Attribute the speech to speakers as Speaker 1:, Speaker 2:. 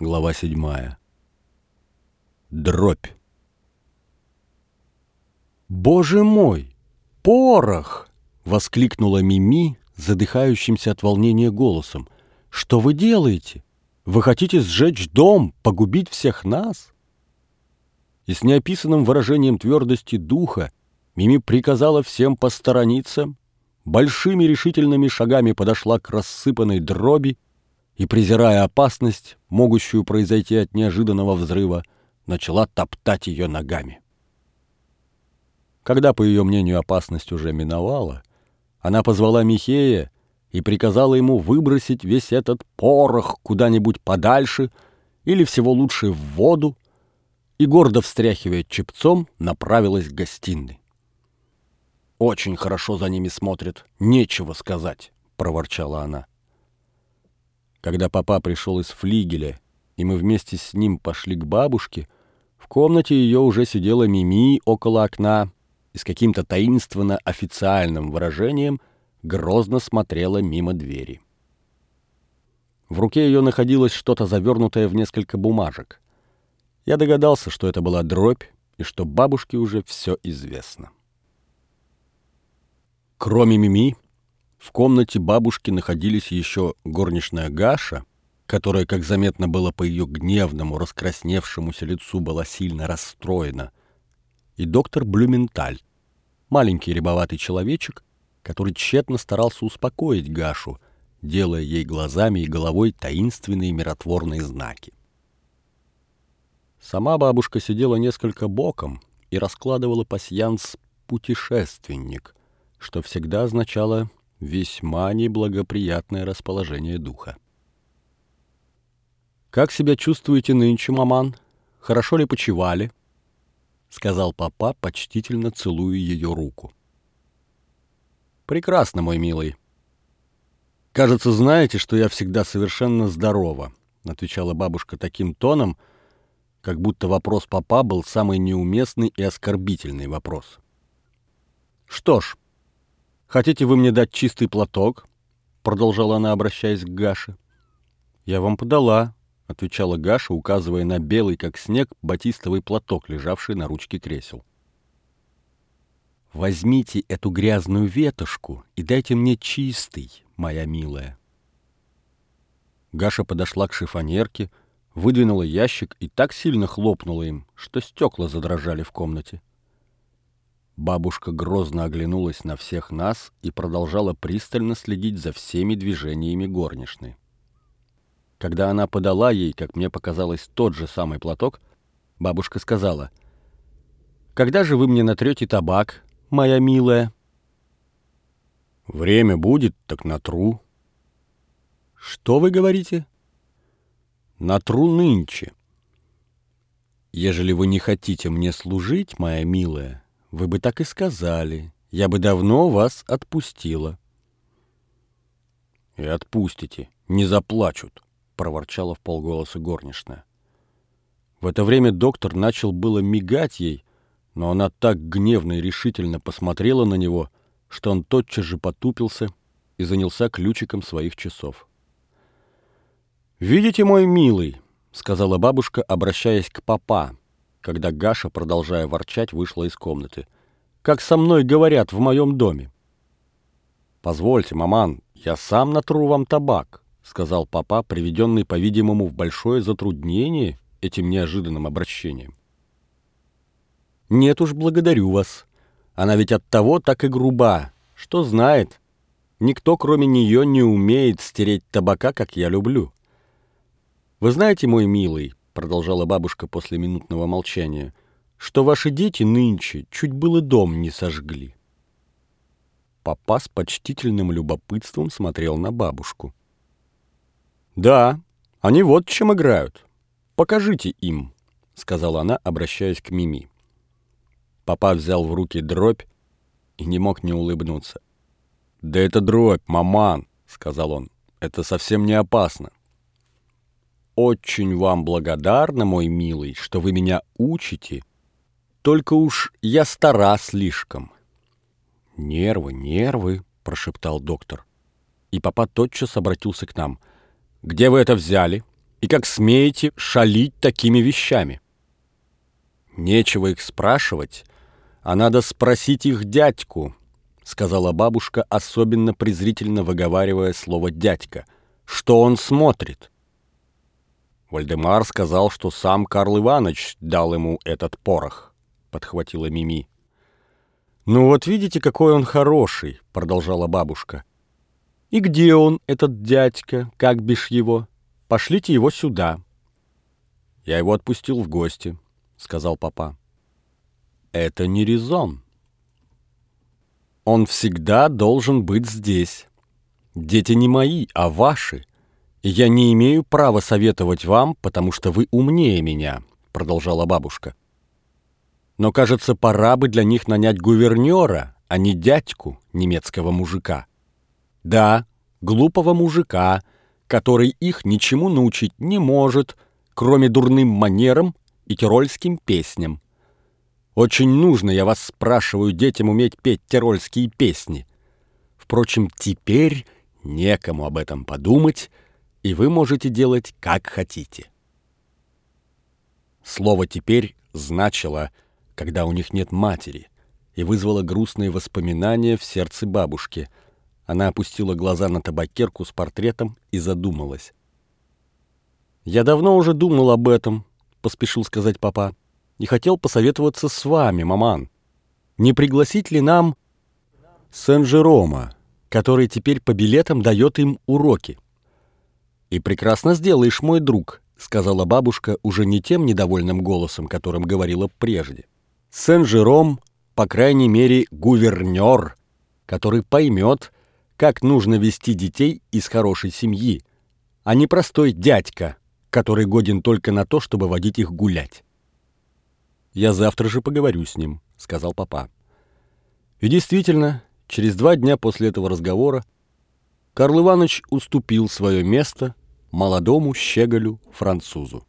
Speaker 1: Глава седьмая. Дробь. «Боже мой! Порох!» — воскликнула Мими, задыхающимся от волнения голосом. «Что вы делаете? Вы хотите сжечь дом, погубить всех нас?» И с неописанным выражением твердости духа Мими приказала всем посторониться, большими решительными шагами подошла к рассыпанной дроби и, презирая опасность, могущую произойти от неожиданного взрыва, начала топтать ее ногами. Когда, по ее мнению, опасность уже миновала, она позвала Михея и приказала ему выбросить весь этот порох куда-нибудь подальше или всего лучше в воду, и, гордо встряхивая чепцом, направилась к гостиной. «Очень хорошо за ними смотрят, нечего сказать», — проворчала она. Когда папа пришел из флигеля, и мы вместе с ним пошли к бабушке, в комнате ее уже сидела Мими около окна и с каким-то таинственно официальным выражением грозно смотрела мимо двери. В руке ее находилось что-то завернутое в несколько бумажек. Я догадался, что это была дробь, и что бабушке уже все известно. Кроме Мими, в комнате бабушки находились еще горничная Гаша, которая, как заметно было по ее гневному, раскрасневшемуся лицу, была сильно расстроена, и доктор Блюменталь, маленький рябоватый человечек, который тщетно старался успокоить Гашу, делая ей глазами и головой таинственные миротворные знаки. Сама бабушка сидела несколько боком и раскладывала пасьянс «путешественник», что всегда означало весьма неблагоприятное расположение духа. «Как себя чувствуете нынче, маман? Хорошо ли почевали?» — сказал папа, почтительно целуя ее руку. «Прекрасно, мой милый. Кажется, знаете, что я всегда совершенно здорова», — отвечала бабушка таким тоном, как будто вопрос папа был самый неуместный и оскорбительный вопрос. «Что ж, хотите вы мне дать чистый платок?» — продолжала она, обращаясь к Гаше. «Я вам подала», — отвечала Гаша, указывая на белый, как снег, батистовый платок, лежавший на ручке кресел. «Возьмите эту грязную ветошку и дайте мне чистый, моя милая». Гаша подошла к шифонерке, выдвинула ящик и так сильно хлопнула им, что стекла задрожали в комнате. Бабушка грозно оглянулась на всех нас и продолжала пристально следить за всеми движениями горничной. Когда она подала ей, как мне показалось, тот же самый платок, бабушка сказала, «Когда же вы мне натрете табак, моя милая?» «Время будет, так натру». «Что вы говорите?» «Натру нынче». «Ежели вы не хотите мне служить, моя милая, вы бы так и сказали. Я бы давно вас отпустила». «И отпустите, не заплачут», проворчала в полголоса горничная. В это время доктор начал было мигать ей, но она так гневно и решительно посмотрела на него, что он тотчас же потупился и занялся ключиком своих часов. «Видите, мой милый», — сказала бабушка, обращаясь к папа, когда Гаша, продолжая ворчать, вышла из комнаты. «Как со мной говорят в моем доме». «Позвольте, маман, я сам натру вам табак», сказал папа, приведенный, по-видимому, в большое затруднение этим неожиданным обращением. «Нет уж, благодарю вас. Она ведь от того так и груба. Что знает? Никто, кроме нее, не умеет стереть табака, как я люблю». «Вы знаете, мой милый», — продолжала бабушка после минутного молчания, «что ваши дети нынче чуть было дом не сожгли». Папа с почтительным любопытством смотрел на бабушку. «Да, они вот чем играют. Покажите им», — сказала она, обращаясь к Мими. Папа взял в руки дробь и не мог не улыбнуться. «Да это дробь, маман», — сказал он. «Это совсем не опасно». «Очень вам благодарна, мой милый, что вы меня учите. Только уж я стара слишком». «Нервы, нервы», — прошептал доктор. И папа тотчас обратился к нам — «Где вы это взяли?» И как смеете шалить такими вещами? Нечего их спрашивать, а надо спросить их дядьку, сказала бабушка, особенно презрительно выговаривая слово «дядька». Что он смотрит? Вальдемар сказал, что сам Карл Иванович дал ему этот порох, подхватила Мими. «Ну вот видите, какой он хороший», — продолжала бабушка. «И где он, этот дядька, как бишь его? Пошлите его сюда». «Я его отпустил в гости», — сказал папа. «Это не резон. Он всегда должен быть здесь. Дети не мои, а ваши. Я не имею права советовать вам, потому что вы умнее меня», — продолжала бабушка. Но, кажется, пора бы для них нанять гувернера, а не дядьку немецкого мужика. Да, глупого мужика, который их ничему научить не может, кроме дурным манерам и тирольским песням. Очень нужно, я вас спрашиваю, детям уметь петь тирольские песни. Впрочем, теперь некому об этом подумать, и вы можете делать, как хотите. Слово «теперь» значило – когда у них нет матери, и вызвала грустные воспоминания в сердце бабушки. Она опустила глаза на табакерку с портретом и задумалась. «Я давно уже думал об этом», — поспешил сказать папа, — «и хотел посоветоваться с вами, маман. Не пригласить ли нам Сен-Жерома, который теперь по билетам дает им уроки?» «И прекрасно сделаешь, мой друг», — сказала бабушка уже не тем недовольным голосом, которым говорила прежде. Сен-Жером, по крайней мере, гувернер, который поймет, как нужно вести детей из хорошей семьи, а не простой дядька, который годен только на то, чтобы водить их гулять. «Я завтра же поговорю с ним», — сказал папа. И действительно, через два дня после этого разговора Карл Иванович уступил свое место молодому щеголю французу.